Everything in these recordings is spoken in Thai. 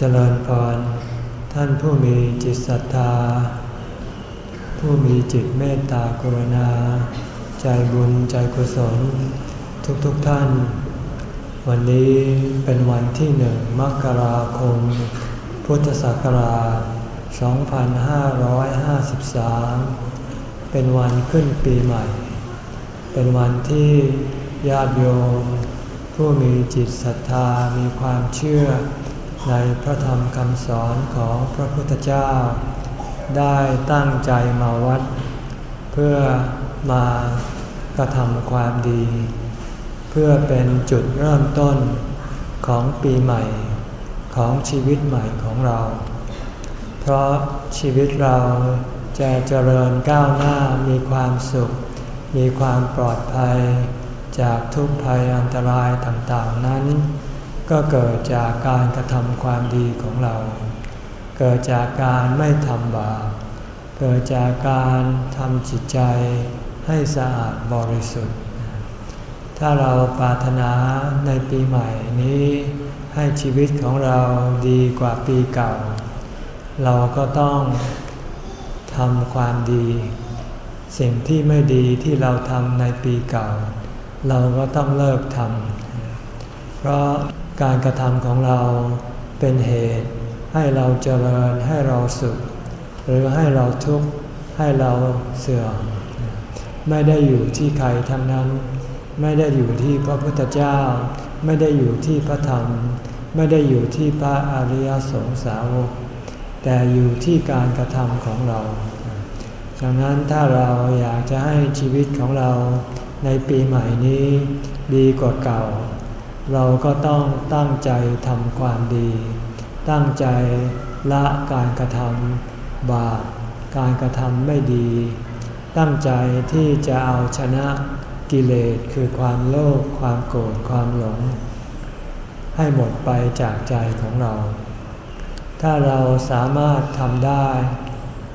เจริญพร ท่านผู้มีจิตศรัทธา ผู้มีจิตเมตตากรุณา ใจบุญใจกุศล ทุกๆทท่าน วันนี้เป็นวันที่หนึ่งมกราคม พุทธศักราช 2553 เป็นวันขึ้นปีใหม่ เป็นวันที่ญาติโยม ผู้มีจิตศรัทธามีความเชื่อ ในพระธรรมคำสอนของพระพุทธเจ้า ได้ตั้งใจมาวัด เพื่อมากระทำความดี เพื่อเป็นจุดเริ่มต้นของปีใหม่ของชีวิตใหม่ของเรา เพราะชีวิตเราจะเจริญก้าวหน้ามีความสุข มีความปลอดภัย จากทุกภัยอันตรายต่างๆนั้น ก็เกิดจากการกระทำความดีของเรา เกิดจากการไม่ทำบาป เกิดจากการทำจิตใจให้สะอาดบริสุทธิ์ ถ้าเราปรารถนาในปีใหม่นี้ให้ชีวิตของเราดีกว่าปีเก่า เราก็ต้องทำความดี สิ่งที่ไม่ดีที่เราทำในปีเก่า เราก็ต้องเลิกทำเพราะ การกระทำของเราเป็นเหตุให้เราเจริญให้เราสุข หรือให้เราทุกข์ให้เราเสื่อม ไม่ได้อยู่ที่ใครทั้งนั้น ไม่ได้อยู่ที่พระพุทธเจ้า ไม่ได้อยู่ที่พระธรรม ไม่ได้อยู่ที่พระอริยสงสาวก แต่อยู่ที่การกระทำของเราดังนั้นถ้าเราอยากจะให้ชีวิตของเราในปีใหม่นี้ดีกว่าเก่า เราก็ต้องตั้งใจทำความดี ตั้งใจละการกระทำบาปการกระทำไม่ดี ตั้งใจที่จะเอาชนะกิเลสคือความโลภความโกรธความหลง ให้หมดไปจากใจของเรา ถ้าเราสามารถทำได้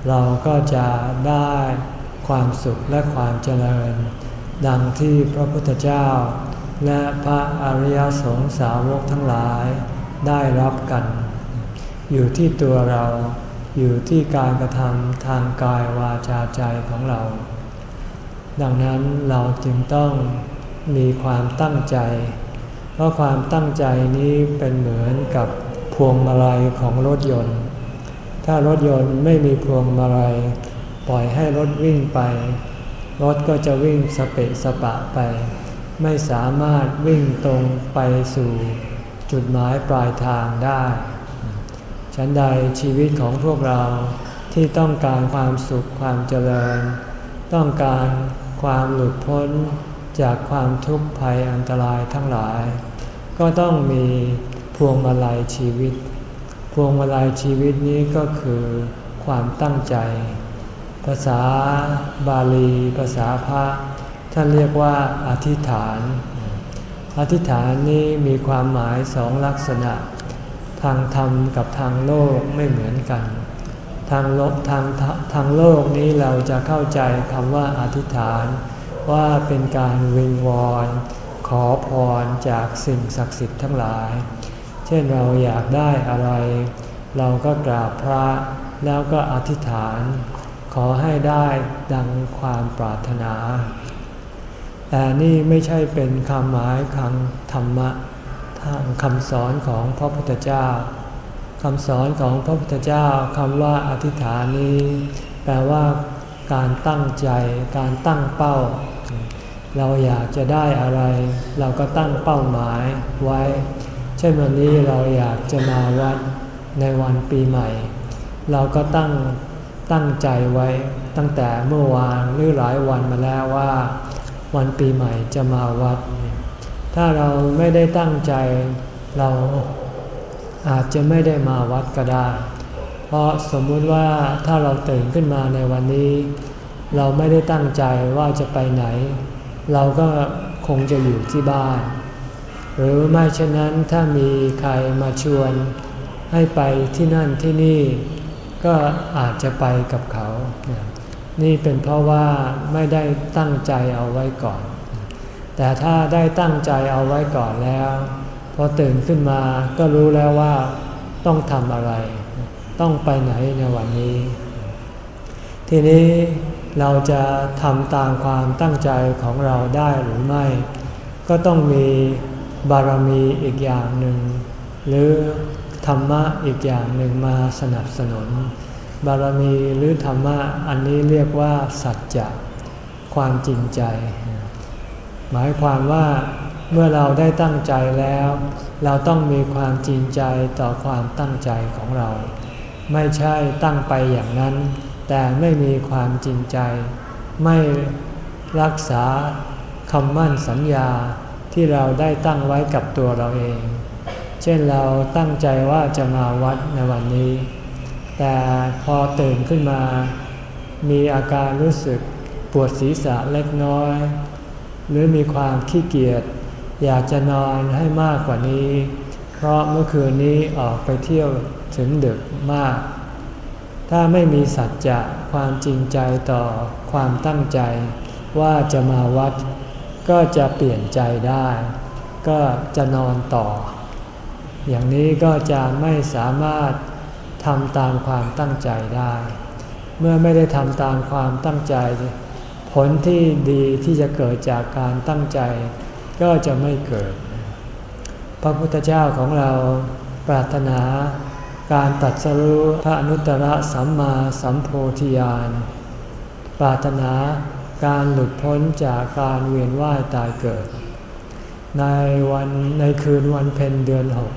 เราก็จะได้ความสุขและความเจริญ ดังที่พระพุทธเจ้า และพระอริยสงสาวกทั้งหลายได้รับกัน อยู่ที่ตัวเราอยู่ที่การกระทำทางกายวาจาใจของเรา ดังนั้นเราจึงต้องมีความตั้งใจ เพราะความตั้งใจนี้เป็นเหมือนกับพวงมาลัยของรถยนต์ ถ้ารถยนต์ไม่มีพวงมาลัย ปล่อยให้รถวิ่งไป รถก็จะวิ่งสเปะสปะไป ไม่สามารถวิ่งตรงไปสู่จุดหมายปลายทางได้ ฉันใดชีวิตของพวกเราที่ต้องการความสุขความเจริญ ต้องการความหลุดพ้นจากความทุกข์ภัยอันตรายทั้งหลาย ก็ต้องมีพวงมาลัยชีวิต พวงมาลัยชีวิตนี้ก็คือความตั้งใจ ภาษาบาลี ภาษาพระ ท่านเรียกว่าอธิษฐาน อธิษฐานนี้มีความหมายสองลักษณะ ทางธรรมกับทางโลกไม่เหมือนกัน ทางโลกทางทางโลกนี้เราจะเข้าใจคำว่าอธิษฐานว่าเป็นการวิงวอนขอพรจากสิ่งศักดิ์สิทธิ์ทั้งหลาย เช่นเราอยากได้อะไร เราก็กราบพระแล้วก็อธิษฐาน ขอให้ได้ดังความปรารถนา แต่นี่ไม่ใช่เป็นคำหมายคำธรรมะทางคำสอนของพระพุทธเจ้าคำสอนของพระพุทธเจ้าคำว่าอธิษฐานนี้ แปลว่าการตั้งใจ การตั้งเป้า เราอยากจะได้อะไร เราก็ตั้งเป้าหมายไว้ เช่นวันนี้เราอยากจะมาวัดในวันปีใหม่ เราก็ตั้งตั้งใจไว้ตั้งแต่เมื่อวานหรือหลายวันมาแล้วว่า วันปีใหม่จะมาวัด ถ้าเราไม่ได้ตั้งใจเราอาจจะไม่ได้มาวัดก็ได้ เพราะสมมุติว่าถ้าเราตื่นขึ้นมาในวันนี้ เราไม่ได้ตั้งใจว่าจะไปไหน เราก็คงจะอยู่ที่บ้าน หรือไม่เช่นนั้นถ้ามีใครมาชวนให้ไปที่นั่นที่นี่ ก็อาจจะไปกับเขา นี่เป็นเพราะว่าไม่ได้ตั้งใจเอาไว้ก่อน แต่ถ้าได้ตั้งใจเอาไว้ก่อนแล้ว พอตื่นขึ้นมาก็รู้แล้วว่าต้องทำอะไร ต้องไปไหนในวันนี้ ทีนี้เราจะทำตามความตั้งใจของเราได้หรือไม่ ก็ต้องมีบารมีอีกอย่างหนึ่ง หรือธรรมะอีกอย่างหนึ่งมาสนับสนุน บารมีหรือธรรมะอันนี้เรียกว่า สัจจะความจริงใจ หมายความว่าเมื่อเราได้ตั้งใจแล้ว เราต้องมีความจริงใจต่อความตั้งใจของเรา ไม่ใช่ตั้งไปอย่างนั้น แต่ไม่มีความจริงใจ ไม่รักษาคำมั่นสัญญาที่เราได้ตั้งไว้กับตัวเราเอง เช่นเราตั้งใจว่าจะมาวัดในวันนี้ แต่พอตื่นขึ้นมา มีอาการรู้สึกปวดศีรษะเล็กน้อย หรือมีความขี้เกียจอยากจะนอนให้มากกว่านี้ เพราะเมื่อคืนนี้ออกไปเที่ยวถึงดึกมาก ถ้าไม่มีสัจจะความจริงใจต่อความตั้งใจ ว่าจะมาวัด ก็จะเปลี่ยนใจได้ ก็จะนอนต่อ อย่างนี้ก็จะไม่สามารถ ทำตามความตั้งใจได้ เมื่อไม่ได้ทำตามความตั้งใจ ผลที่ดีที่จะเกิดจากการตั้งใจ ก็จะไม่เกิด พระพุทธเจ้าของเราปรารถนาการตัดสรู้พระอนุตตรสัมมาสัมโพธิญาณ ปรารถนาการหลุดพ้นจากการเวียนว่ายตายเกิด ในวันในคืนวันเพ็ญเดือนหก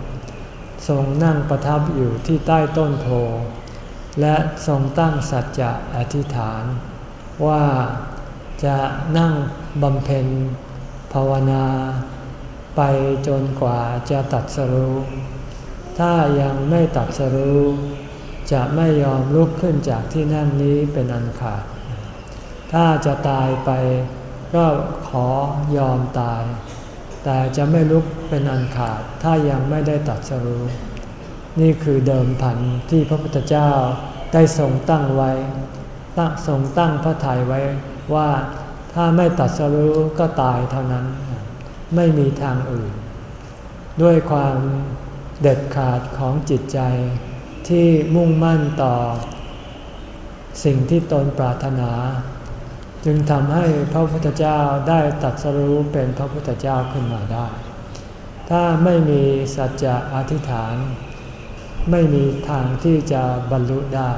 ทรงนั่งประทับอยู่ที่ใต้ต้นโพและทรงตั้งสัจจะอธิษฐาน ว่าจะนั่งบำเพ็ญภาวนา ไปจนกว่าจะตัดสรู้ ถ้ายังไม่ตัดสรู้ จะไม่ยอมลุกขึ้นจากที่นั่งนี้เป็นอันขาด ถ้าจะตายไปก็ขอยอมตาย แต่จะไม่ลุกเป็นอันขาดถ้ายังไม่ได้ตัดสรู้นี่คือเดิมพันที่พระพุทธเจ้าได้ทรงตั้งไว้ตั้งทรงตั้งพระทัยไว้ว่าถ้าไม่ตัดสรู้ก็ตายเท่านั้น ไม่มีทางอื่น ด้วยความเด็ดขาดของจิตใจที่มุ่งมั่นต่อ สิ่งที่ตนปรารถนา จึงทำให้พระพุทธเจ้าได้ตัดสรู้เป็นพระพุทธเจ้าขึ้นมาได้ ถ้าไม่มีสัจจะอธิษฐาน ไม่มีทางที่จะบรรลุได้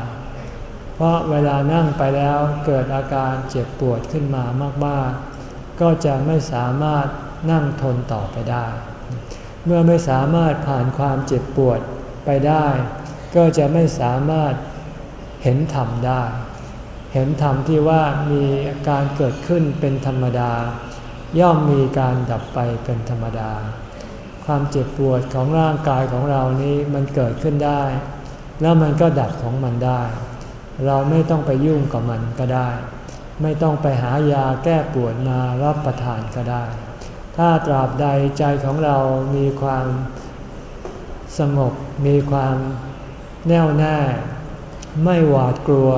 เพราะเวลานั่งไปแล้วเกิดอาการเจ็บปวดขึ้นมามากๆ ก็จะไม่สามารถนั่งทนต่อไปได้ เมื่อไม่สามารถผ่านความเจ็บปวดไปได้ ก็จะไม่สามารถเห็นธรรมได้ เห็นธรรมที่ว่ามีการเกิดขึ้นเป็นธรรมดา ย่อมมีการดับไปเป็นธรรมดา ความเจ็บปวดของร่างกายของเรานี้มันเกิดขึ้นได้ แล้วมันก็ดับของมันได้ เราไม่ต้องไปยุ่งกับมันก็ได้ ไม่ต้องไปหายาแก้ปวดมารับประทานก็ได้ ถ้าตราบใดใจของเรามีความสงบมีความแน่วแน่ ไม่หวาดกลัว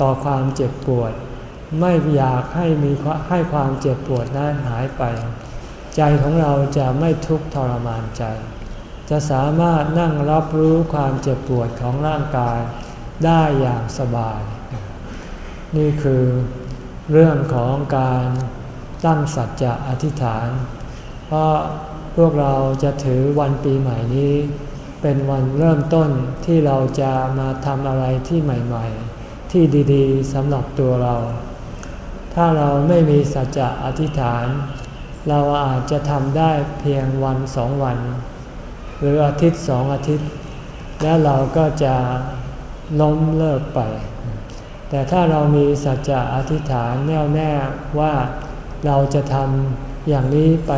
ต่อความเจ็บปวด ไม่อยากให้มีให้ความเจ็บปวดนั้นหายไป ใจของเราจะไม่ทุกข์ทรมานใจ จะสามารถนั่งรับรู้ความเจ็บปวดของร่างกายได้อย่างสบาย นี่คือเรื่องของการตั้งสัจจะอธิษฐาน เพราะพวกเราจะถือวันปีใหม่นี้ เป็นวันเริ่มต้นที่เราจะมาทำอะไรที่ใหม่ๆ ที่ดีๆสำหรับตัวเรา ถ้าเราไม่มีสัจจะอธิษฐาน เราอาจจะทำได้เพียงวันสองวัน หรืออาทิตย์สองอาทิตย์ แล้วเราก็จะล้มเลิกไป แต่ถ้าเรามีสัจจะอธิษฐานแน่วแน่ว่าเราจะทำอย่างนี้ไป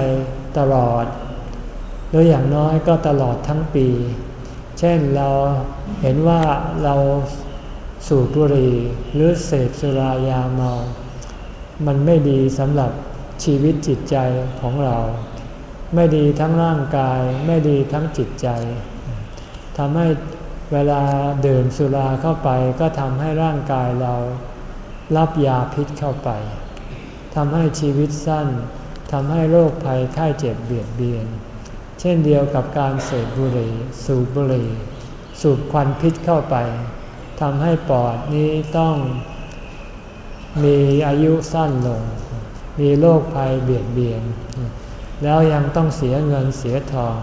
ตลอดโดยอย่างน้อยก็ตลอดทั้งปี เช่นเราเห็นว่าเรา สูบบุหรี่หรือเสพสุรายาเมา มันไม่ดีสำหรับชีวิตจิตใจของเรา ไม่ดีทั้งร่างกาย ไม่ดีทั้งจิตใจทำให้เวลาดื่มสุราเข้าไปก็ทำให้ร่างกายเรารับยาพิษเข้าไปทำให้ชีวิตสั้นทำให้โรคภัยไข้เจ็บเบียดเบียน เช่นเดียวกับการเสพบุหรี่ สูบบุหรี่ สูบควันพิษเข้าไป ทำให้ปอดนี้ต้องมีอายุสั้นลง มีโรคภัยเบียดเบียน แล้วยังต้องเสียเงินเสียทอง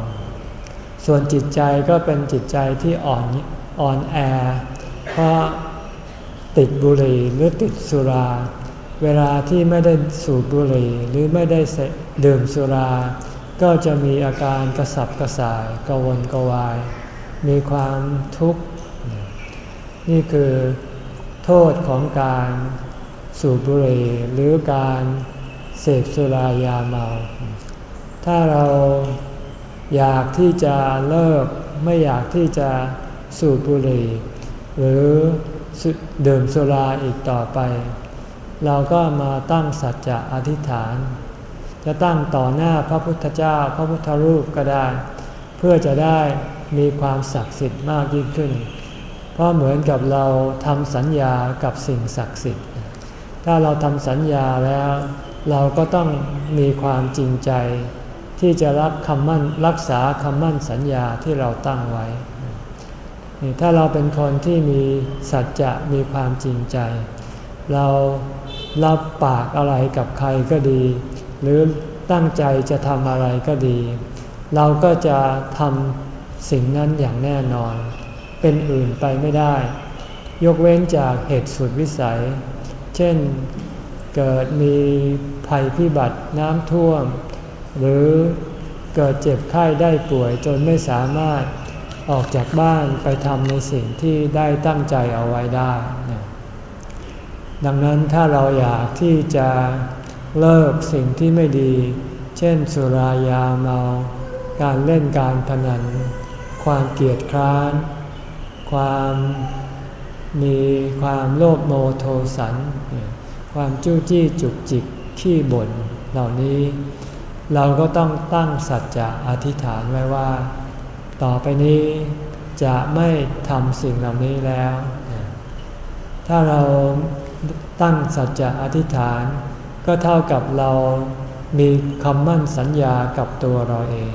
ส่วนจิตใจก็เป็นจิตใจที่อ่อนอ่อนแอ เพราะติดบุหรี่หรือติดสุรา เวลาที่ไม่ได้สูบบุหรี่หรือไม่ได้ดื่มสุรา ก็จะมีอาการกระสับกระส่ายกระวนกระวาย มีความทุกข์ นี่คือโทษของการสูบบุหรี่หรือการเสพสุรายาเมา ถ้าเราอยากที่จะเลิกไม่อยากที่จะสูบบุหรี่ หรือดื่มสุราอีกต่อไป เราก็มาตั้งสัจจะอธิษฐาน จะตั้งต่อหน้าพระพุทธเจ้าพระพุทธรูปก็ได้ เพื่อจะได้มีความศักดิ์สิทธิ์มากยิ่งขึ้น เพราะเหมือนกับเราทำสัญญากับสิ่งศักดิ์สิทธิ์ ถ้าเราทำสัญญาแล้ว เราก็ต้องมีความจริงใจ ที่จะรับคำมั่นรักษาคำมั่นสัญญาที่เราตั้งไว้ ถ้าเราเป็นคนที่มีสัจจะมีความจริงใจ เรารับปากอะไรกับใครก็ดี หรือตั้งใจจะทำอะไรก็ดี เราก็จะทำสิ่งนั้นอย่างแน่นอน เป็นอื่นไปไม่ได้ ยกเว้นจากเหตุสุดวิสัย เช่นเกิดมีภัยพิบัติน้ำท่วม หรือเกิดเจ็บไข้ได้ป่วยจนไม่สามารถออกจากบ้านไปทำในสิ่งที่ได้ตั้งใจเอาไว้ได้ ดังนั้นถ้าเราอยากที่จะเลิกสิ่งที่ไม่ดี เช่นสุรายาเมา การเล่นการพนัน ความเกลียดคร้าน ความมีความโลภโมโทสัน ความจู้จี้จุกจิกขี้บ่นเหล่านี้ เราก็ต้องตั้งสัจจะอธิษฐานไว้ว่า ต่อไปนี้จะไม่ทำสิ่งเหล่านี้แล้ว ถ้าเราตั้งสัจจะอธิษฐาน ก็เท่ากับเรามีคำมั่นสัญญากับตัวเราเอง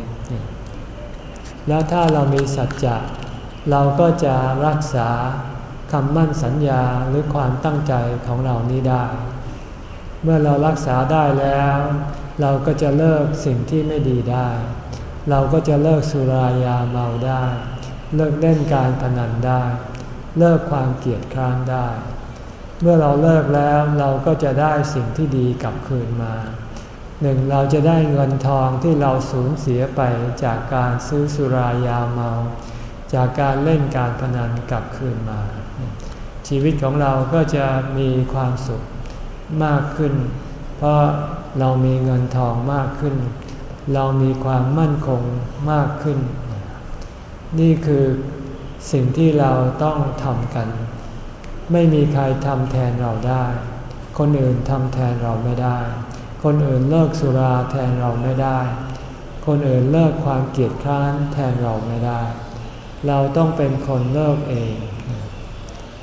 แล้วถ้าเรามีสัจจะ เราก็จะรักษาคำมั่นสัญญาหรือความตั้งใจของเรานี้ได้ เมื่อเรารักษาได้แล้ว เราก็จะเลิกสิ่งที่ไม่ดีได้ เราก็จะเลิกสุรายาเมาได้ เลิกเล่นการพนันได้ เลิกความเกลียดคร้านได้ เมื่อเราเลิกแล้วเราก็จะได้สิ่งที่ดีกลับคืนมาหนึ่งเราจะได้เงินทองที่เราสูญเสียไปจากการซื้อสุรายาเมา จากการเล่นการพนันกลับคืนมา ชีวิตของเราก็จะมีความสุขมากขึ้น เพราะเรามีเงินทองมากขึ้น เรามีความมั่นคงมากขึ้น นี่คือสิ่งที่เราต้องทำกัน ไม่มีใครทำแทนเราได้ คนอื่นทำแทนเราไม่ได้ คนอื่นเลิกสุราแทนเราไม่ได้ คนอื่นเลิกความเกลียดคร้านแทนเราไม่ได้ เราต้องเป็นคนเลิกเอง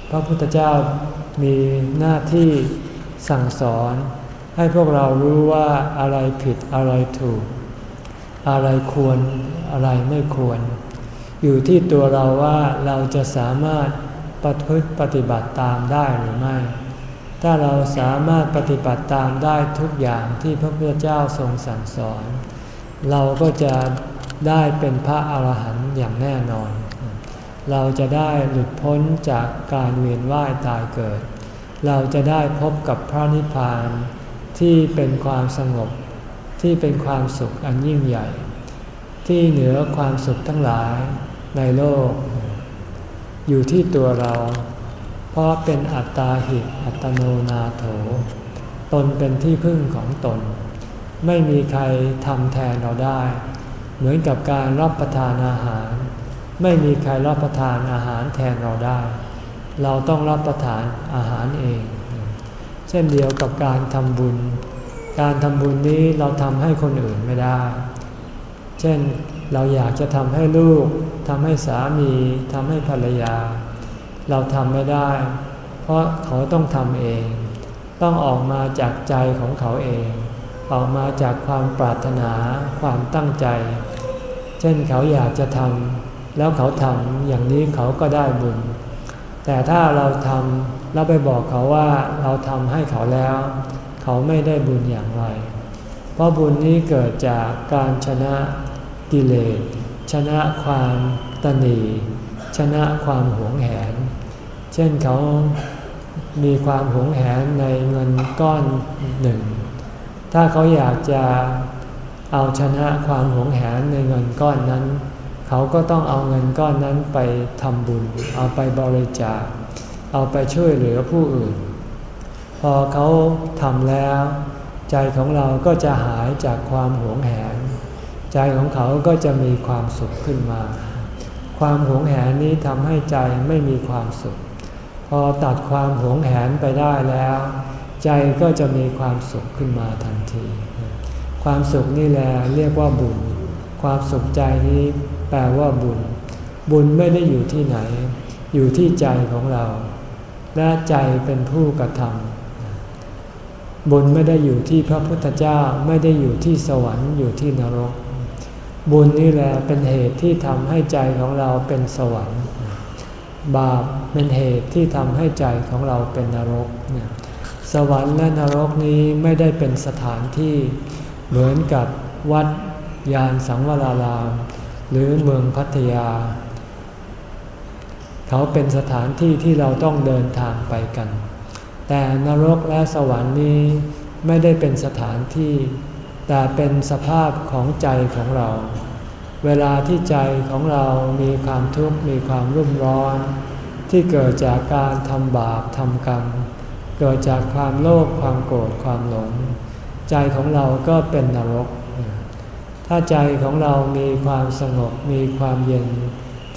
พระพุทธเจ้ามีหน้าที่สั่งสอนให้พวกเรารู้ว่าอะไรผิดอะไรถูก อะไรควรอะไรไม่ควร อยู่ที่ตัวเราว่าเราจะสามารถปฏิปฏิบัติตามได้หรือไม่ ถ้าเราสามารถปฏิบัติตามได้ทุกอย่างที่พระพุทธเจ้าทรงสั่งสอน เราก็จะได้เป็นพระอาหารหันต์อย่างแน่นอน เราจะได้หลุดพ้นจากการเวียนว่ายตายเกิด เราจะได้พบกับพระนิพพาน ที่เป็นความสงบ ที่เป็นความสุขอันยิ่งใหญ่ ที่เหนือความสุขทั้งหลายในโลก อยู่ที่ตัวเรา เพราะเป็นอัตตาหิอัตโนนาโถ ตนเป็นที่พึ่งของตน ไม่มีใครทำแทนเราได้ เหมือนกับการรับประทานอาหาร ไม่มีใครรับประทานอาหารแทนเราได้ เราต้องรับประทานอาหารเอง เช่นเดียวกับการทำบุญ การทำบุญนี้เราทำให้คนอื่นไม่ได้ เช่นเราอยากจะทำให้ลูกทำให้สามีทำให้ภรรยา เราทำไม่ได้ เพราะเขาต้องทำเอง ต้องออกมาจากใจของเขาเอง ออกมาจากความปรารถนาความตั้งใจ เช่นเขาอยากจะทำ แล้วเขาทำอย่างนี้เขาก็ได้บุญ แต่ถ้าเราทำเราไปบอกเขาว่าเราทำให้เขาแล้ว เขาไม่ได้บุญอย่างไร เพราะบุญนี้เกิดจากการชนะกิเลส ชนะความตนีชนะความหวงแหน เช่นเขามีความหวงแหนในเงินก้อนหนึ่ง ถ้าเขาอยากจะเอาชนะความหวงแหนในเงินก้อนนั้น เขาก็ต้องเอาเงินก้อนนั้นไปทำบุญ เอาไปบริจาค เอาไปช่วยเหลือผู้อื่น พอเขาทำแล้ว ใจของเราก็จะหายจากความหวงแหน ใจของเขาก็จะมีความสุขขึ้นมา ความหวงแหนนี้ทำให้ใจไม่มีความสุข พอตัดความหวงแหนไปได้แล้ว ใจก็จะมีความสุขขึ้นมาทันที ความสุขนี่แหละเรียกว่าบุญ ความสุขใจนี้ แปลว่าบุญ บุญไม่ได้อยู่ที่ไหน อยู่ที่ใจของเรา และใจเป็นผู้กระทำบุญไม่ได้อยู่ที่พระพุทธเจ้าไม่ได้อยู่ที่สวรรค์อยู่ที่นรก บุญนี่แหละเป็นเหตุที่ทำให้ใจของเราเป็นสวรรค์ บาปเป็นเหตุที่ทำให้ใจของเราเป็นนรกสวรรค์และนรกนี้ไม่ได้เป็นสถานที่เหมือนกับวัดยานสังวราราม หรือเมืองพัทยา เขาเป็นสถานที่ที่เราต้องเดินทางไปกัน แต่นรกและสวรรค์นี้ไม่ได้เป็นสถานที่ แต่เป็นสภาพของใจของเรา เวลาที่ใจของเรามีความทุกข์มีความรุ่มร้อน ที่เกิดจากการทำบาปทำกรรม เกิดจากความโลภความโกรธความหลง ใจของเราก็เป็นนรก ถ้าใจของเรามีความสงบมีความเย็น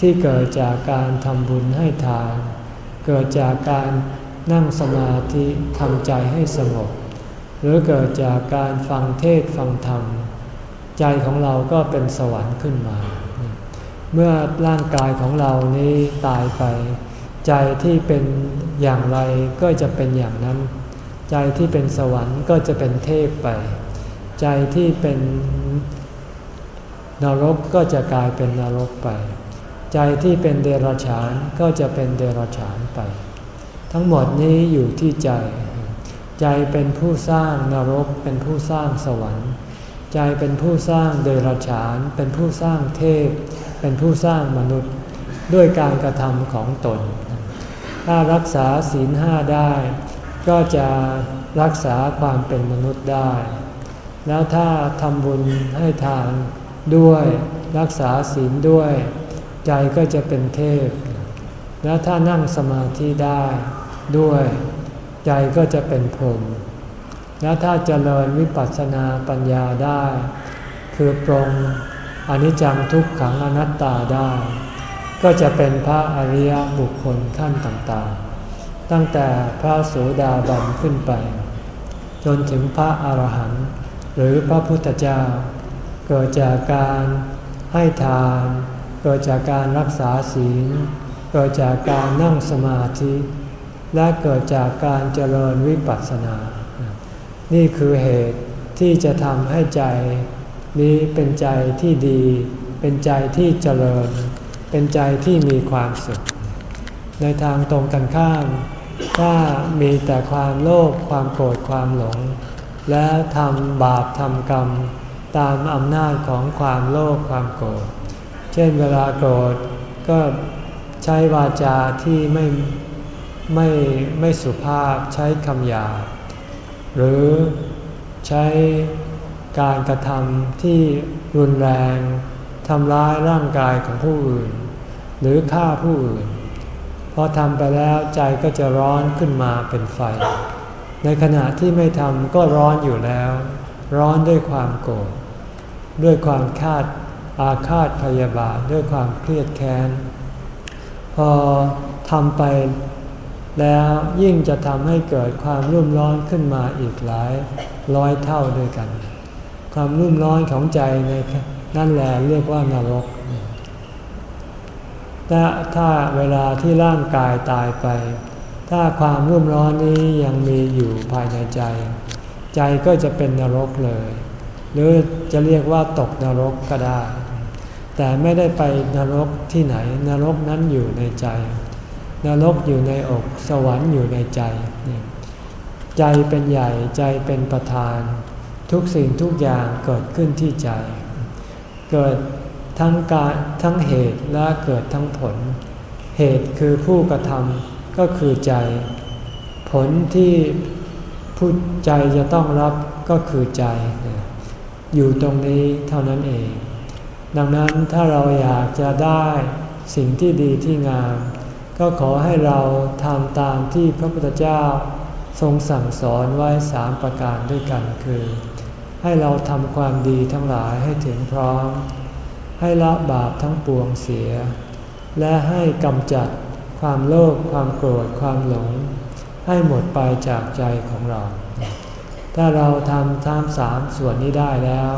ที่เกิดจากการทำบุญให้ทาน เกิดจากการนั่งสมาธิทำใจให้สงบ หรือเกิดจากการฟังเทศฟังธรรม ใจของเราก็เป็นสวรรค์ขึ้นมา เมื่อร่างกายของเรานี้ตายไป ใจที่เป็นอย่างไรก็จะเป็นอย่างนั้น ใจที่เป็นสวรรค์ก็จะเป็นเทพไป ใจที่เป็น นรกก็จะกลายเป็นนรกไป ใจที่เป็นเดรัจฉานก็จะเป็นเดรัจฉานไป ทั้งหมดนี้อยู่ที่ใจ ใจเป็นผู้สร้างนรกเป็นผู้สร้างสวรรค์ ใจเป็นผู้สร้างเดรัจฉาน เป็นผู้สร้างเทพ เป็นผู้สร้างมนุษย์ด้วยการกระทำของตน ถ้ารักษาศีลห้าได้ ก็จะรักษาความเป็นมนุษย์ได้ แล้วถ้าทำบุญให้ทาน ด้วยรักษาศีลด้วย ใจก็จะเป็นเทพ แล้วถ้านั่งสมาธิได้ด้วย ใจก็จะเป็นพรหมแล้วถ้าเจริญวิปัสสนาปัญญาได้ คือปรงอนิจจังทุกขังอนัตตาได้ ก็จะเป็นพระอริยบุคคลขั้นต่างๆ ตั้งแต่พระโสดาบันขึ้นไป จนถึงพระอรหันต์หรือพระพุทธเจ้า เกิดจากการให้ทาน เกิดจากการรักษาศีล เกิดจากการนั่งสมาธิ และเกิดจากการเจริญวิปัสสนา นี่คือเหตุที่จะทำให้ใจนี้เป็นใจที่ดี เป็นใจที่เจริญ เป็นใจที่มีความสุข ในทางตรงกันข้าม ถ้ามีแต่ความโลภความโกรธความหลง และทำบาปทำกรรม ตามอำนาจของความโลภความโกรธ เช่นเวลาโกรธก็ใช้วาจาที่ไม่ไม่ไม่สุภาพใช้คำหยาบหรือใช้การกระทำที่รุนแรงทำร้ายร่างกายของผู้อื่น หรือฆ่าผู้อื่นพอทำไปแล้วใจก็จะร้อนขึ้นมาเป็นไฟ ในขณะที่ไม่ทำก็ร้อนอยู่แล้ว ร้อนด้วยความโกรธ ด้วยความคาดอาฆาตพยาบาทด้วยความเครียดแค้น พอทำไปแล้วยิ่งจะทำให้เกิดความรุ่มร้อนขึ้นมาอีกหลายร้อยเท่าด้วยกัน ความรุ่มร้อนของใจในนั่นแหละเรียกว่านรกถ้าถ้าเวลาที่ร่างกายตายไป ถ้าความรุ่มร้อนนี้ยังมีอยู่ภายในใจ ใจก็จะเป็นนรกเลย หรือจะเรียกว่าตกนรกก็ได้ แต่ไม่ได้ไปนรกที่ไหน นรกนั้นอยู่ในใจ นรกอยู่ในอกสวรรค์อยู่ในใจ ใจเป็นใหญ่ใจเป็นประธาน ทุกสิ่งทุกอย่างเกิดขึ้นที่ใจ เกิดทั้งการทั้งเหตุและเกิดทั้งผล เหตุคือผู้กระทำก็คือใจ ผลที่ผู้ใจจะต้องรับก็คือใจ อยู่ตรงนี้เท่านั้นเอง ดังนั้นถ้าเราอยากจะได้สิ่งที่ดีที่งาม ก็ขอให้เราทำตามที่พระพุทธเจ้าทรงสั่งสอนไว้สามประการด้วยกันคือ ให้เราทำความดีทั้งหลายให้ถึงพร้อม ให้ละบาปทั้งปวงเสีย และให้กำจัดความโลภความโกรธความหลง ให้หมดไปจากใจของเรา ถ้าเราทำทั้งสามส่วนนี้ได้แล้ว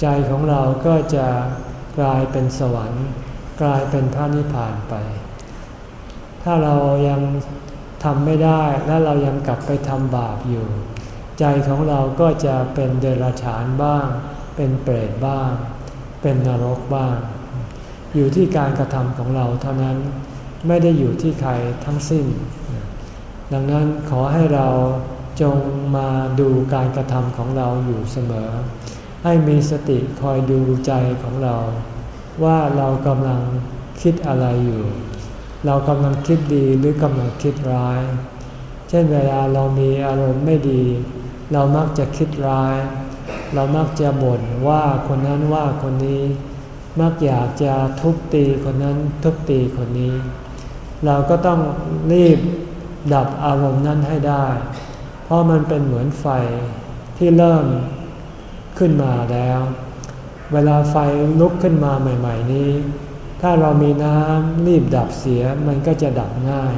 ใจของเราก็จะกลายเป็นสวรรค์ กลายเป็นพระนิพพานไป ถ้าเรายังทำไม่ได้และเรายังกลับไปทำบาปอยู่ ใจของเราก็จะเป็นเดรัจฉานบ้าง เป็นเปรตบ้าง เป็นนรกบ้าง อยู่ที่การกระทำของเราเท่านั้นไม่ได้อยู่ที่ใครทั้งสิ้น ดังนั้นขอให้เรา จงมาดูการกระทำของเราอยู่เสมอ ให้มีสติคอยดูใจของเรา ว่าเรากำลังคิดอะไรอยู่ เรากำลังคิดดีหรือกำลังคิดร้าย เช่นเวลาเรามีอารมณ์ไม่ดี เรามักจะคิดร้าย เรามักจะบ่นว่าคนนั้นว่าคนนี้ มักอยากจะทุบตีคนนั้นทุบตีคนนี้ เราก็ต้องรีบดับอารมณ์นั้นให้ได้ ราะมันเป็นเหมือนไฟที่เริ่มขึ้นมาแล้ว เวลาไฟลุกขึ้นมาใหม่ ๆ นี้ ถ้าเรามีน้ำรีบดับเสียมันก็จะดับง่าย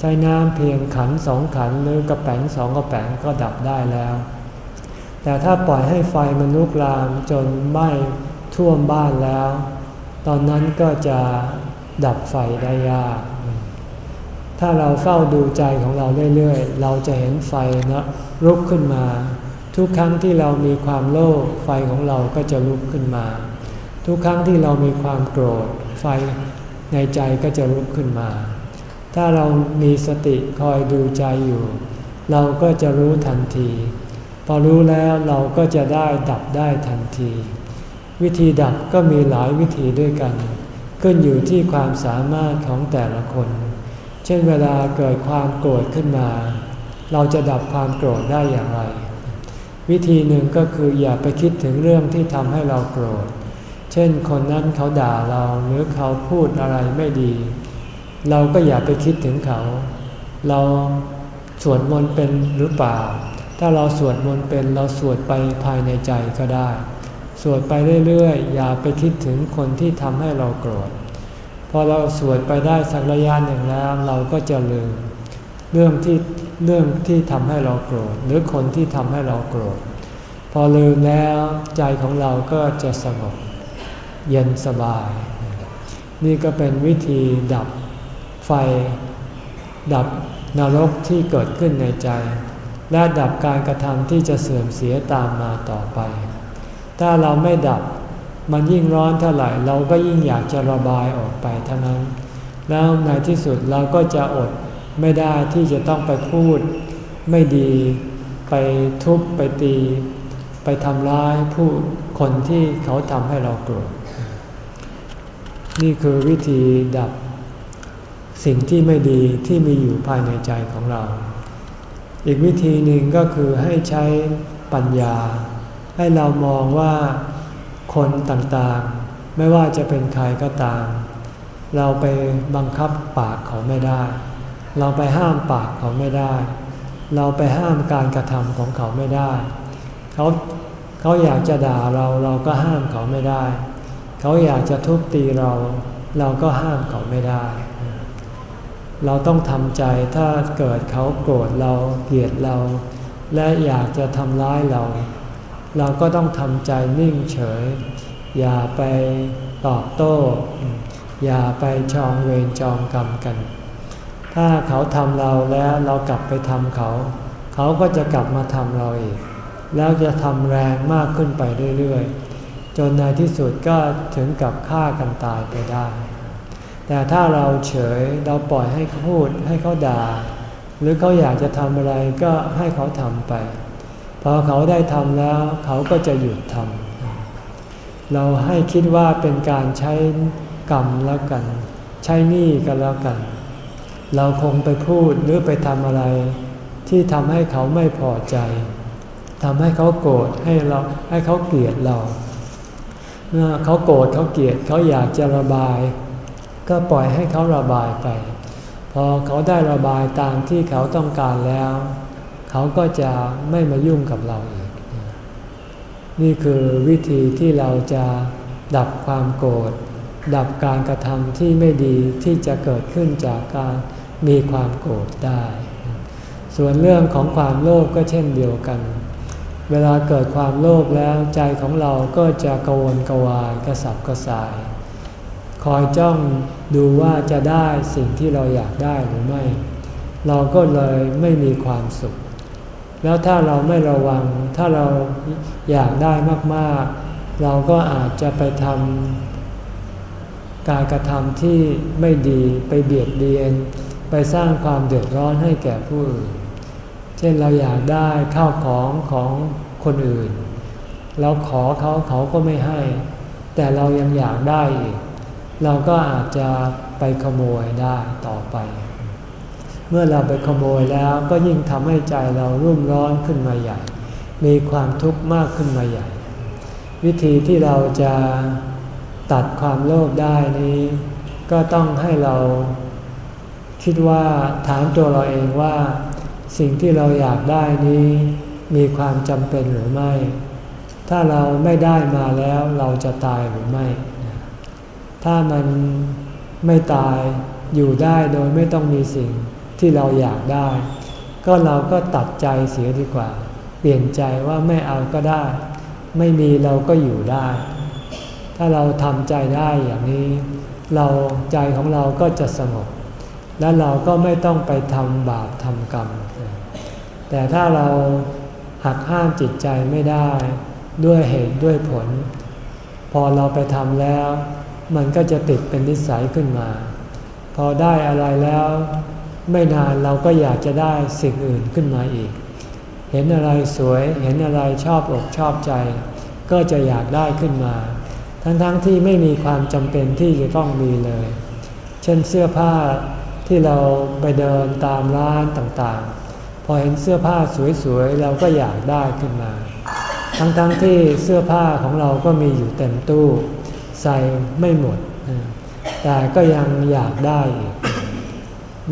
ใช้น้ำเพียงขันสองขันหรือกระแป๋งสองกระแป๋งก็ดับได้แล้ว แต่ถ้าปล่อยให้ไฟมันลุกลามจนไหม้ท่วมบ้านแล้ว ตอนนั้นก็จะดับไฟได้ยาก ถ้าเราเฝ้าดูใจของเราเรื่อยๆ เราจะเห็นไฟนะลุกขึ้นมา ทุกครั้งที่เรามีความโลภไฟของเราก็จะลุกขึ้นมา ทุกครั้งที่เรามีความโกรธ ไฟในใจก็จะลุกขึ้นมา ถ้าเรามีสติคอยดูใจอยู่ เราก็จะรู้ทันที พอรู้แล้วเราก็จะได้ดับได้ทันที วิธีดับก็มีหลายวิธีด้วยกัน ขึ้นอยู่ที่ความสามารถของแต่ละคน เช่นเวลาเกิดความโกรธขึ้นมา เราจะดับความโกรธได้อย่างไร วิธีหนึ่งก็คืออย่าไปคิดถึงเรื่องที่ทำให้เราโกรธ เช่นคนนั้นเขาด่าเราหรือเขาพูดอะไรไม่ดี เราก็อย่าไปคิดถึงเขา เราสวดมนต์เป็นหรือเปล่า ถ้าเราสวดมนต์เป็นเราสวดไปภายในใจก็ได้ สวดไปเรื่อยๆ อย่าไปคิดถึงคนที่ทำให้เราโกรธ อเราสวดไปได้สักระยะหนึ่งแล้วเราก็จะลืมเรื่องที่เรื่องที่ทำให้เราโกรธหรือคนที่ทำให้เราโกรธ พอลืมแล้วใจของเราก็จะสงบเย็นสบาย นี่ก็เป็นวิธีดับไฟ ดับนรกที่เกิดขึ้นในใจ และดับการกระทำที่จะเสื่อมเสียตามมาต่อไป ถ้าเราไม่ดับ มันยิ่งร้อนเท่าไหร่เราก็ยิ่งอยากจะระบายออกไปเท่านั้น แล้วในที่สุดเราก็จะอดไม่ได้ที่จะต้องไปพูดไม่ดีไปทุบไปตี ไปทำร้ายผู้คนที่เขาทำให้เราโกรธนี่คือวิธีดับสิ่งที่ไม่ดีที่มีอยู่ภายในใจของเรา อีกวิธีหนึ่งก็คือให้ใช้ปัญญา ให้เรามองว่า คนต่างๆ ไม่ว่าจะเป็นใครก็ตาม เราไปบังคับปากเขาไม่ได้ เราไปห้ามปากเขาไม่ได้ เราไปห้ามการกระทำของเขาไม่ได้ เขาเขาอยากจะด่าเราเราก็ห้ามเขาไม่ได้ เขาอยากจะทุบตีเรา เราก็ห้ามเขาไม่ได้ เราต้องทำใจถ้าเกิดเขาโกรธเราเกลียดเรา และอยากจะทำร้ายเรา เราก็ต้องทำใจนิ่งเฉย อย่าไปตอบโต้ อย่าไปจองเวรจองกรรมกัน ถ้าเขาทำเราแล้วเรากลับไปทำเขา เขาก็จะกลับมาทำเราอีก แล้วจะทำแรงมากขึ้นไปเรื่อยๆ จนในที่สุดก็ถึงกับฆ่ากันตายไปได้ แต่ถ้าเราเฉยเราปล่อยให้เขาพูดให้เขาด่า หรือเขาอยากจะทำอะไรก็ให้เขาทำไป พอเขาได้ทำแล้ว เขาก็จะหยุดทำเราให้คิดว่าเป็นการใช้กรรมแล้วกัน ใช้หนี้กันแล้วกัน เราคงไปพูดหรือไปทำอะไร ที่ทำให้เขาไม่พอใจทำให้เขาโกรธให้เราให้เขาเกลียดเราเมื่อเขาโกรธเขาเกลียดเขาอยากจะระบาย ก็ปล่อยให้เขาระบายไป พอเขาได้ระบายตามที่เขาต้องการแล้ว เขาก็จะไม่มายุ่งกับเราอีก นี่คือวิธีที่เราจะดับความโกรธ ดับการกระทำที่ไม่ดีที่จะเกิดขึ้นจากการมีความโกรธได้ ส่วนเรื่องของความโลภกก็เช่นเดียวกัน เวลาเกิดความโลภแล้วใจของเราก็จะกวนกวายกระสับกระส่าย คอยจ้องดูว่าจะได้สิ่งที่เราอยากได้หรือไม่ เราก็เลยไม่มีความสุข แล้วถ้าเราไม่ระวัง ถ้าเราอยากได้มากๆ เราก็อาจจะไปทำการกระทำที่ไม่ดีไปเบียดเบียน ไปสร้างความเดือดร้อนให้แก่ผู้อื่น เช่นเราอยากได้ข้าวของของคนอื่น เราขอเขาเขาก็ไม่ให้ แต่เรายังอยากได้อีก เราก็อาจจะไปขโมยได้ต่อไป มื่อเราไปขโมยแล้วก็ยิ่งทำให้ใจเรารุ่มร้อนขึ้นมาใหญ่ มีความทุกข์มากขึ้นมาใหญ่ วิธีที่เราจะตัดความโลภได้นี้ ก็ต้องให้เราคิดว่าถามตัวเราเองว่า สิ่งที่เราอยากได้นี้ มีความจำเป็นหรือไม่ ถ้าเราไม่ได้มาแล้วเราจะตายหรือไม่ ถ้ามันไม่ตายอยู่ได้โดยไม่ต้องมีสิ่ง ที่เราอยากได้ ก็เราก็ตัดใจเสียดีกว่า เปลี่ยนใจว่าไม่เอาก็ได้ ไม่มีเราก็อยู่ได้ ถ้าเราทำใจได้อย่างนี้ เราใจของเราก็จะสงบและเราก็ไม่ต้องไปทำบาปทำกรรม แต่ถ้าเราหักห้ามจิตใจไม่ได้ด้วยเหตุด้วยผล พอเราไปทำแล้ว มันก็จะติดเป็นนิสัยขึ้นมา พอได้อะไรแล้ว ไม่นานเราก็อยากจะได้สิ่งอื่นขึ้นมาอีก เห็นอะไรสวยเห็นอะไรชอบอกชอบใจ ก็จะอยากได้ขึ้นมา ทั้งๆทที่ไม่มีความจำเป็นที่จะต้องมีเลย เช่นเสื้อผ้าที่เราไปเดินตามร้านต่างๆ พอเห็นเสื้อผ้าสวยๆ เราก็อยากได้ขึ้นมา ทั้งๆทที่เสื้อผ้าของเราก็มีอยู่เต็มตู้ ใส่ไม่หมด แต่ก็ยังอยากได้อีก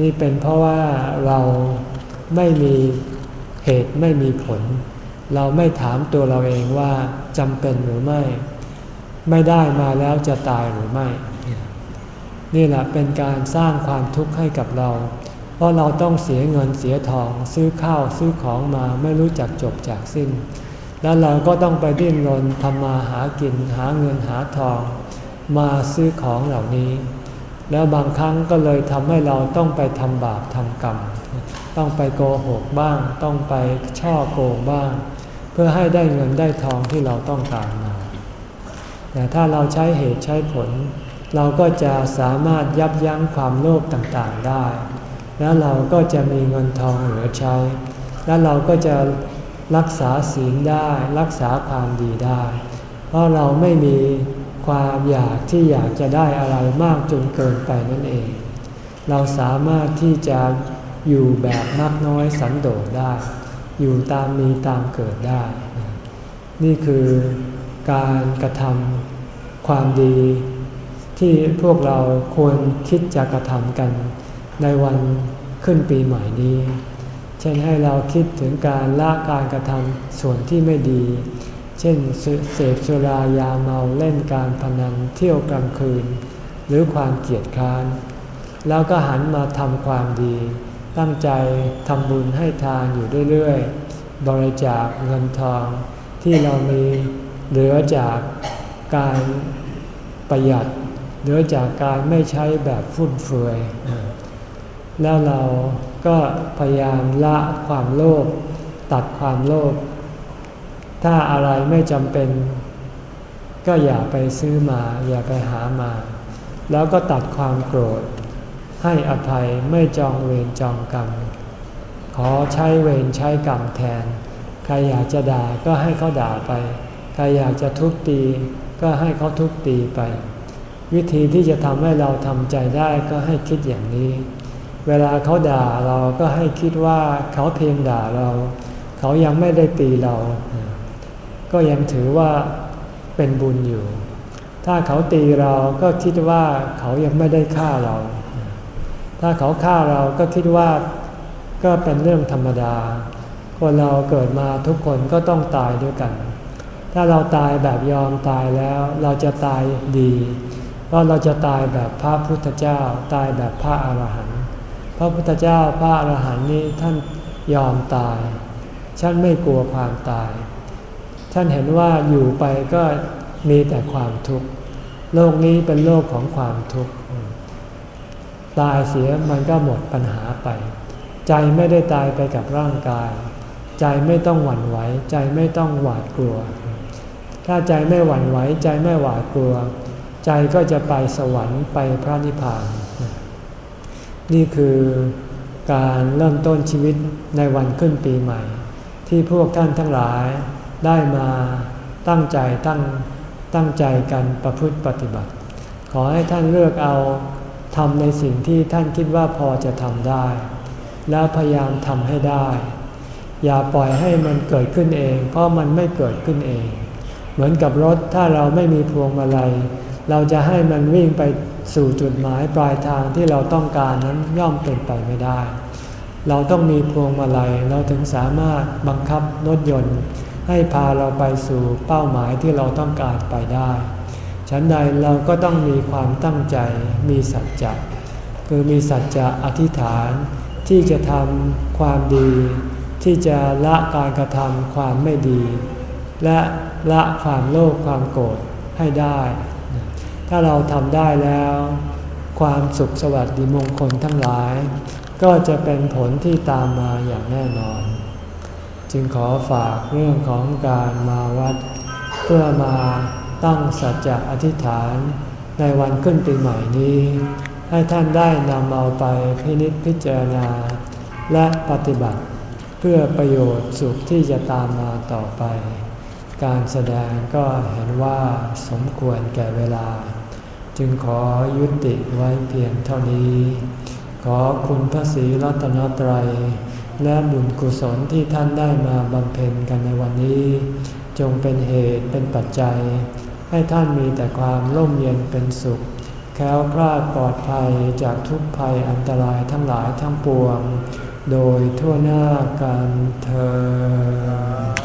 นี่เป็นเพราะว่าเราไม่มีเหตุไม่มีผล เราไม่ถามตัวเราเองว่าจำเป็นหรือไม่ ไม่ได้มาแล้วจะตายหรือไม่ นี่แหละเป็นการสร้างความทุกข์ให้กับเรา เพราะเราต้องเสียเงินเสียทองซื้อข้าวซื้อของมาไม่รู้จักจบจากสิ้น แล้วเราก็ต้องไปดิ้นรนทำมาหากินหาเงินหาทอง มาซื้อของเหล่านี้ แล้วบางครั้งก็เลยทำให้เราต้องไปทำบาปทำกรรม ต้องไปโกหกบ้าง ต้องไปช่อโกงบ้าง เพื่อให้ได้เงินได้ทองที่เราต้องการมาแต่ถ้าเราใช้เหตุใช้ผล เราก็จะสามารถยับยั้งความโลภต่างๆได้ แล้วเราก็จะมีเงินทองเหลือใช้ แล้วเราก็จะรักษาศีลได้ รักษาความดีได้ เพราะเราไม่มี ความอยากที่อยากจะได้อะไรมากจนเกินไปนั่นเอง เราสามารถที่จะอยู่แบบนักน้อยสันโดษได้ อยู่ตามมีตามเกิดได้ นี่คือการกระทำความดีที่พวกเราควรคิดจะกระทำกันในวันขึ้นปีใหม่นี้ เช่นให้เราคิดถึงการละการกระทำส่วนที่ไม่ดี เช่นเสพสุรายาเมาเล่นการพนันเที่ยวกลางคืน หรือความเกียดค้าน แล้วก็หันมาทำความดี ตั้งใจทำบุญให้ทานอยู่เรื่อยๆ บริจาคเงินทองที่เรามีเหลือจากการประหยัดเหลือจากการไม่ใช้แบบฟุ่มเฟือยแล้วเราก็พยายามละความโลภตัดความโลภ ถ้าอะไรไม่จำเป็น ก็อย่าไปซื้อมา อย่าไปหามา แล้วก็ตัดความโกรธ ให้อภัยไม่จองเวรจองกรรม ขอใช้เวรใช้กรรมแทน ใครอยากจะด่าก็ให้เขาด่าไป ใครอยากจะทุบตี ก็ให้เขาทุบตีไป วิธีที่จะทำให้เราทำใจได้ก็ให้คิดอย่างนี้ เวลาเขาด่าเราก็ให้คิดว่าเขาเพียงด่าเรา เขายังไม่ได้ตีเรา ก็ยังถือว่าเป็นบุญอยู่ ถ้าเขาตีเราก็คิดว่าเขายังไม่ได้ฆ่าเรา ถ้าเขาฆ่าเราก็คิดว่าก็เป็นเรื่องธรรมดา คนเราเกิดมาทุกคนก็ต้องตายด้วยกัน ถ้าเราตายแบบยอมตายแล้วเราจะตายดี เพราะเราจะตายแบบพระพุทธเจ้า ตายแบบพระอาหารหันต์ พระพุทธเจ้าพระอาหารหันต์นี้ท่านยอมตายท่านไม่กลัวความตาย ท่านเห็นว่าอยู่ไปก็มีแต่ความทุกข์ โลกนี้เป็นโลกของความทุกข์ ตายเสียมันก็หมดปัญหาไป ใจไม่ได้ตายไปกับร่างกาย ใจไม่ต้องหวั่นไหว ใจไม่ต้องหวาดกลัว ถ้าใจไม่หวั่นไหว ใจไม่หวาดกลัว ใจก็จะไปสวรรค์ไปพระนิพพาน นี่คือการเริ่มต้นชีวิตในวันขึ้นปีใหม่ ที่พวกท่านทั้งหลาย ได้มาตั้งใจตั้งตั้งใจกันประพฤติปฏิบัติ ขอให้ท่านเลือกเอาทำในสิ่งที่ท่านคิดว่าพอจะทำได้ แล้วพยายามทำให้ได้ อย่าปล่อยให้มันเกิดขึ้นเอง เพราะมันไม่เกิดขึ้นเอง เหมือนกับรถถ้าเราไม่มีพวงมาลัยเราจะให้มันวิ่งไปสู่จุดหมายปลายทางที่เราต้องการนั้นย่อมเป็นไปไม่ได้ เราต้องมีพวงมาลัยเราถึงสามารถบังคับรถยนต์ ให้พาเราไปสู่เป้าหมายที่เราต้องการไปได้ ฉันใดเราก็ต้องมีความตั้งใจมีสัจจะคือมีสัจจะอธิษฐานที่จะทำความดี ที่จะละการกระทำความไม่ดี และละความโลภความโกรธให้ได้ ถ้าเราทำได้แล้ว ความสุขสวัสดิมงคลทั้งหลาย ก็จะเป็นผลที่ตามมาอย่างแน่นอน จึงขอฝากเรื่องของการมาวัด เพื่อมาตั้งสัจจะอธิษฐานในวันขึ้นปีใหม่นี้ ให้ท่านได้นำเอาไปพินิจพิจารณา และปฏิบัติ เพื่อประโยชน์สุขที่จะตามมาต่อไป การแสดงก็เห็นว่าสมควรแก่เวลา จึงขอยุติไว้เพียงเท่านี้ ขอคุณพระศรีรัตนตรัย และบุญกุศลที่ท่านได้มาบำเพ็ญกันในวันนี้ จงเป็นเหตุเป็นปัจจัย ให้ท่านมีแต่ความร่มเย็นเป็นสุข แค้วคลาดปลอดภัยจากทุกภัยอันตรายทั้งหลายทั้งปวง โดยทั่วหน้ากันเธอ